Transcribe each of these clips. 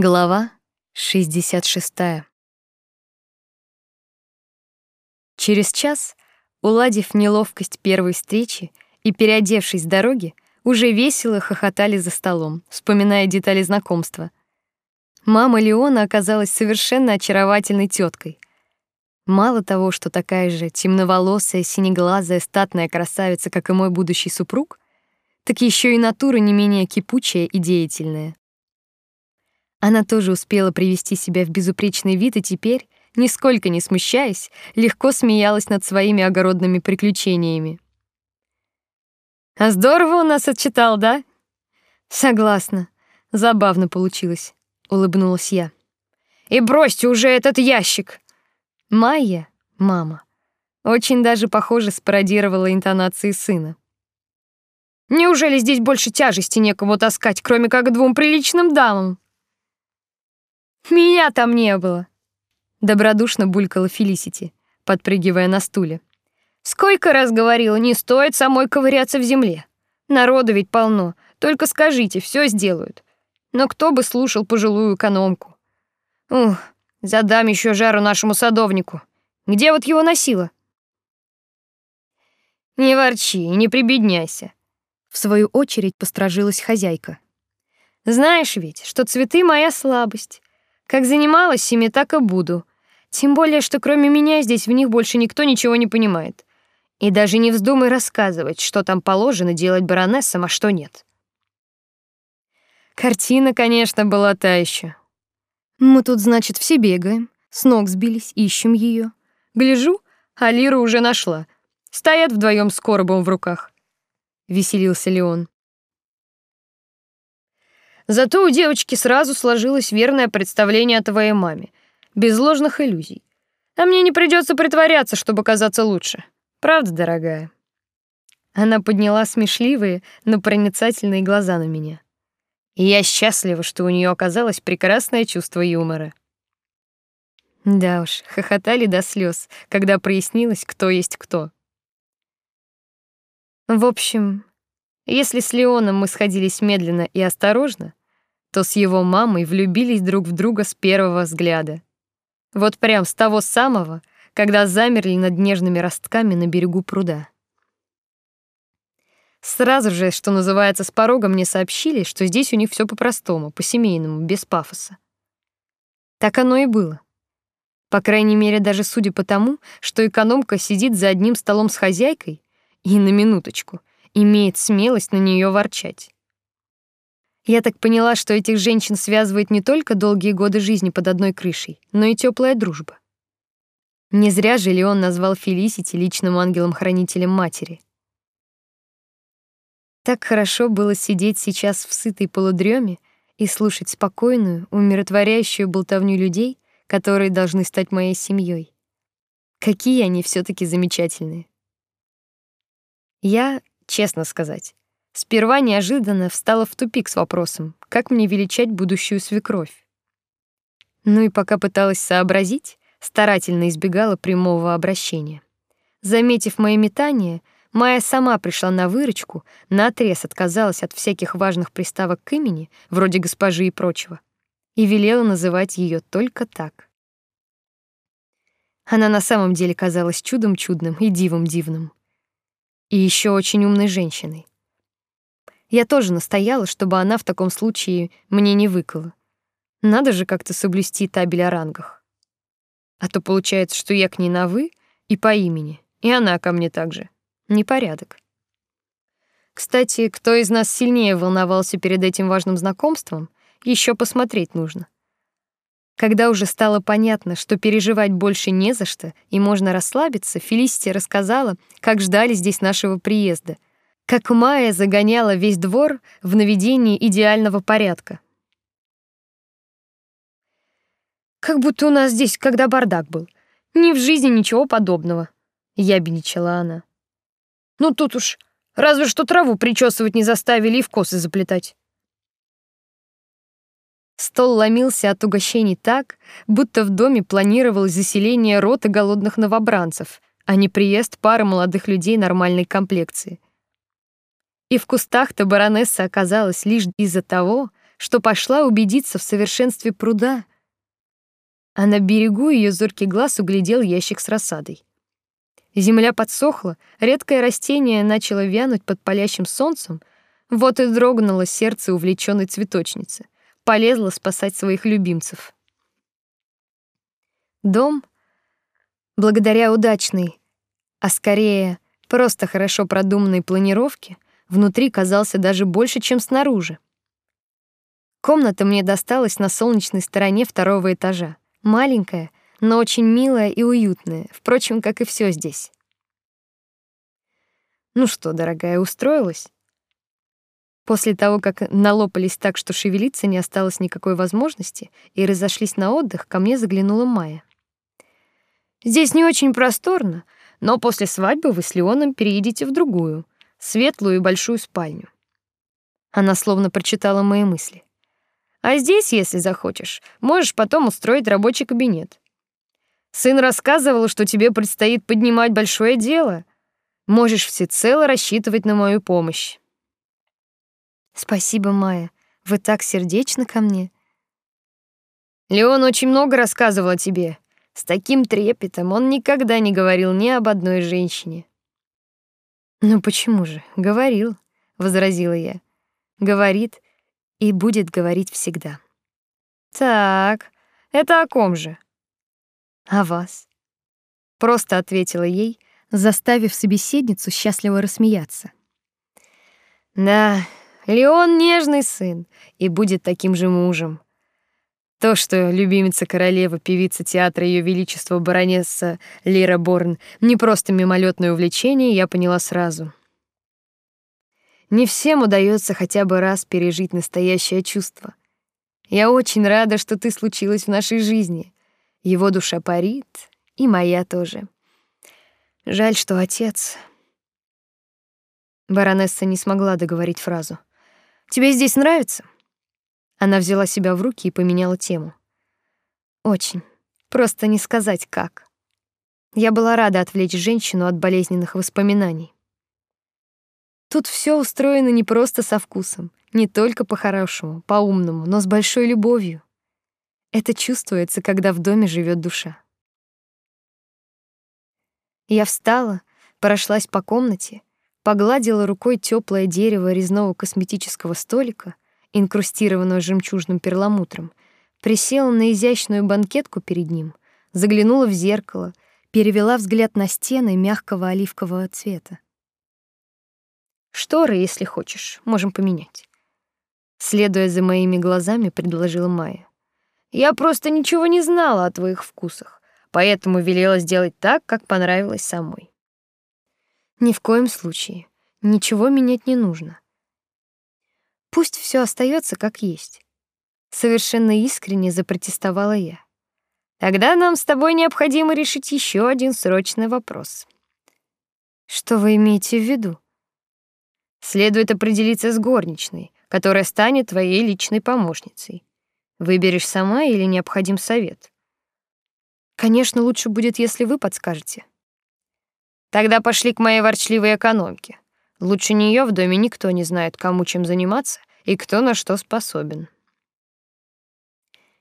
Глава 66. Через час, уладив неловкость первой встречи и переодевшись с дороги, уже весело хохотали за столом, вспоминая детали знакомства. Мама Леона оказалась совершенно очаровательной теткой. Мало того, что такая же темноволосая, синеглазая, статная красавица, как и мой будущий супруг, так еще и натура не менее кипучая и деятельная. Она тоже успела привести себя в безупречный вид и теперь, нисколько не смущаясь, легко смеялась над своими огородными приключениями. А здорово у нас отчитал, да? Согласна. Забавно получилось, улыбнулась я. И бросьте уже этот ящик. Майя, мама, очень даже похоже спародировала интонации сына. Неужели здесь больше тяжести некому таскать, кроме как двум приличным дамам? Меня там не было. Добродушно булькала Фелисити, подпрыгивая на стуле. Сколько раз говорила, не стоит самой ковыряться в земле. Народу ведь полно. Только скажите, все сделают. Но кто бы слушал пожилую экономку? Ух, задам еще жару нашему садовнику. Где вот его носила? Не ворчи и не прибедняйся. В свою очередь посторожилась хозяйка. Знаешь ведь, что цветы моя слабость. Как занималась ими, так и буду. Тем более, что кроме меня здесь в них больше никто ничего не понимает. И даже не вздумай рассказывать, что там положено делать баронессам, а что нет. Картина, конечно, была та еще. Мы тут, значит, все бегаем, с ног сбились, ищем ее. Гляжу, а Лира уже нашла. Стоят вдвоем с коробом в руках. Веселился Леон. Зато у девочки сразу сложилось верное представление о твоей маме, без ложных иллюзий. А мне не придется притворяться, чтобы казаться лучше. Правда, дорогая? Она подняла смешливые, но проницательные глаза на меня. И я счастлива, что у нее оказалось прекрасное чувство юмора. Да уж, хохотали до слез, когда прояснилось, кто есть кто. В общем, если с Леоном мы сходились медленно и осторожно, то с его мамой влюбились друг в друга с первого взгляда. Вот прям с того самого, когда замерли над нежными ростками на берегу пруда. Сразу же, что называется, с порога мне сообщили, что здесь у них все по-простому, по-семейному, без пафоса. Так оно и было. По крайней мере, даже судя по тому, что экономка сидит за одним столом с хозяйкой и на минуточку имеет смелость на нее ворчать. Я так поняла, что этих женщин связывает не только долгие годы жизни под одной крышей, но и теплая дружба. Не зря же Леон назвал Фелисити личным ангелом-хранителем матери. Так хорошо было сидеть сейчас в сытой полудреме и слушать спокойную, умиротворяющую болтовню людей, которые должны стать моей семьей. Какие они все таки замечательные. Я, честно сказать, Сперва неожиданно встала в тупик с вопросом, как мне величать будущую свекровь. Ну и пока пыталась сообразить, старательно избегала прямого обращения. Заметив мои метания, Майя сама пришла на выручку, наотрез отказалась от всяких важных приставок к имени, вроде госпожи и прочего, и велела называть ее только так. Она на самом деле казалась чудом чудным и дивом дивным. И еще очень умной женщиной. Я тоже настояла, чтобы она в таком случае мне не выкала. Надо же как-то соблюсти табель о рангах. А то получается, что я к ней на «вы» и по имени, и она ко мне также. Непорядок. Кстати, кто из нас сильнее волновался перед этим важным знакомством, еще посмотреть нужно. Когда уже стало понятно, что переживать больше не за что и можно расслабиться, Фелисия рассказала, как ждали здесь нашего приезда — как Майя загоняла весь двор в наведении идеального порядка. Как будто у нас здесь когда бардак был. Ни в жизни ничего подобного, ябедничала она. Ну тут уж разве что траву причесывать не заставили и в косы заплетать. Стол ломился от угощений так, будто в доме планировалось заселение роты голодных новобранцев, а не приезд пары молодых людей нормальной комплекции. И в кустах-то баронесса оказалась лишь из-за того, что пошла убедиться в совершенстве пруда. А на берегу ее зоркий глаз углядел ящик с рассадой. Земля подсохла, редкое растение начало вянуть под палящим солнцем, вот и дрогнуло сердце увлеченной цветочницы, полезла спасать своих любимцев. Дом, благодаря удачной, а скорее просто хорошо продуманной планировке, внутри казался даже больше, чем снаружи. Комната мне досталась на солнечной стороне второго этажа. Маленькая, но очень милая и уютная, впрочем, как и все здесь. Ну что, дорогая, устроилась? После того, как налопались так, что шевелиться не осталось никакой возможности, и разошлись на отдых, ко мне заглянула Майя. Здесь не очень просторно, но после свадьбы вы с Леоном переедете в другую, светлую и большую спальню. Она словно прочитала мои мысли. А здесь, если захочешь, можешь потом устроить рабочий кабинет. Сын рассказывал, что тебе предстоит поднимать большое дело. Можешь всецело рассчитывать на мою помощь. Спасибо, Майя. Вы так сердечно ко мне. Леон очень много рассказывал о тебе. С таким трепетом он никогда не говорил ни об одной женщине. Ну почему же? Говорил, возразила я. Говорит и будет говорить всегда. Так, это о ком же? О вас. Просто ответила ей, заставив собеседницу счастливо рассмеяться. Да, Леон нежный сын и будет таким же мужем. То, что любимица королевы, певица театра Ее Величества баронесса Лира Борн не просто мимолетное увлечение, я поняла сразу. Не всем удается хотя бы раз пережить настоящее чувство. Я очень рада, что ты случилась в нашей жизни. Его душа парит, и моя тоже. Жаль, что отец. Баронесса не смогла договорить фразу. Тебе здесь нравится? Она взяла себя в руки и поменяла тему. Очень. Просто не сказать как. Я была рада отвлечь женщину от болезненных воспоминаний. Тут все устроено не просто со вкусом, не только по-хорошему, по-умному, но с большой любовью. Это чувствуется, когда в доме живет душа. Я встала, прошлась по комнате, погладила рукой теплое дерево резного косметического столика — инкрустированную жемчужным перламутром, присела на изящную банкетку перед ним, заглянула в зеркало, перевела взгляд на стены мягкого оливкового цвета. Шторы, если хочешь, можем поменять. Следуя за моими глазами, предложила Майя. Я просто ничего не знала о твоих вкусах, поэтому велела сделать так, как понравилось самой. Ни в коем случае. Ничего менять не нужно. Пусть все остается как есть. Совершенно искренне запротестовала я. Тогда нам с тобой необходимо решить еще один срочный вопрос. Что вы имеете в виду? Следует определиться с горничной, которая станет твоей личной помощницей. Выберешь сама или необходим совет? Конечно, лучше будет, если вы подскажете. Тогда пошли к моей ворчливой экономке. Лучше нее в доме никто не знает, кому чем заниматься и кто на что способен.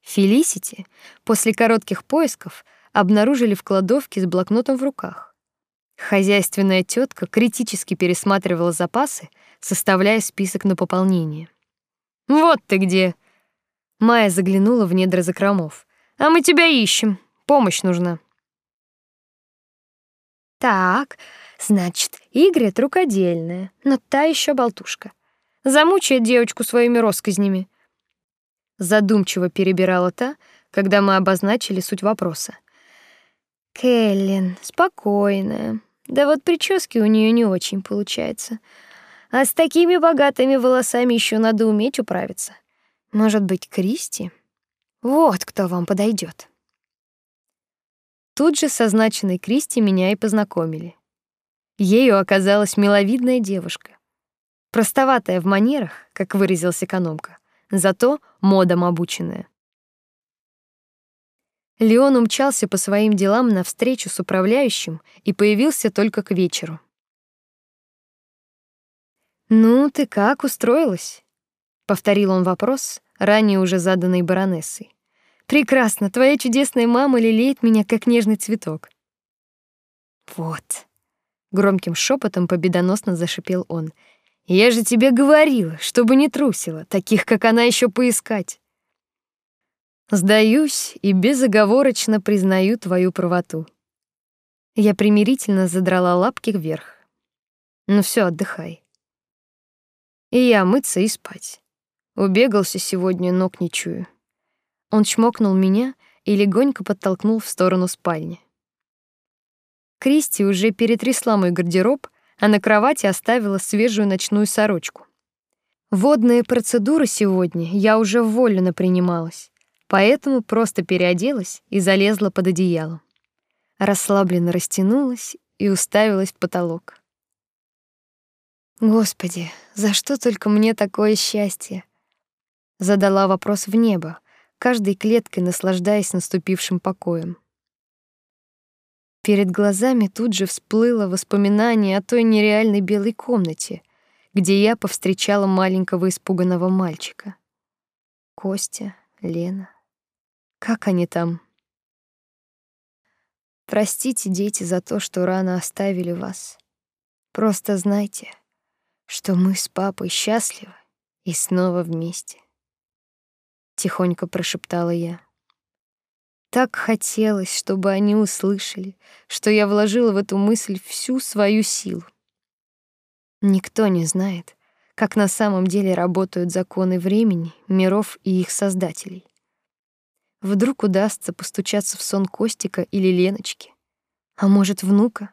Фелисити после коротких поисков обнаружили в кладовке с блокнотом в руках. Хозяйственная тетка критически пересматривала запасы, составляя список на пополнение. «Вот ты где!» Майя заглянула в недра закромов. «А мы тебя ищем. Помощь нужна». «Так, Значит, Игрет рукодельная, но та еще болтушка. Замучает девочку своими россказнями. Задумчиво перебирала та, когда мы обозначили суть вопроса. Кэллин, спокойная. Да вот прически у нее не очень получается. А с такими богатыми волосами еще надо уметь управиться. Может быть, Кристи? Вот кто вам подойдет. Тут же со значенной Кристи меня и познакомили. Ею оказалась миловидная девушка. Простоватая в манерах, как выразился экономка, зато модом обученная. Леон умчался по своим делам на встречу с управляющим и появился только к вечеру. «Ну, ты как устроилась?» повторил он вопрос, ранее уже заданный баронессой. Прекрасно, твоя чудесная мама лелеет меня как нежный цветок. Вот. Громким шепотом победоносно зашипел он. Я же тебе говорила, чтобы не трусила, таких как она еще поискать. Сдаюсь и безоговорочно признаю твою правоту. Я примирительно задрала лапки вверх. Ну все, отдыхай. И я мыться и спать. Убегался сегодня, ног не чую. Он чмокнул меня и легонько подтолкнул в сторону спальни. Кристи уже перетрясла мой гардероб, а на кровати оставила свежую ночную сорочку. Водные процедуры сегодня я уже вольно принималась, поэтому просто переоделась и залезла под одеяло. Расслабленно растянулась и уставилась в потолок. Господи, за что только мне такое счастье? Задала вопрос в небо, каждой клеткой наслаждаясь наступившим покоем. Перед глазами тут же всплыло воспоминание о той нереальной белой комнате, где я повстречала маленького испуганного мальчика. Костя, Лена. Как они там? Простите, дети, за то, что рано оставили вас. Просто знайте, что мы с папой счастливы и снова вместе тихонько прошептала я. Так хотелось, чтобы они услышали, что я вложила в эту мысль всю свою силу. Никто не знает, как на самом деле работают законы времени, миров и их создателей. Вдруг удастся постучаться в сон Костика или Леночки, а может, внука.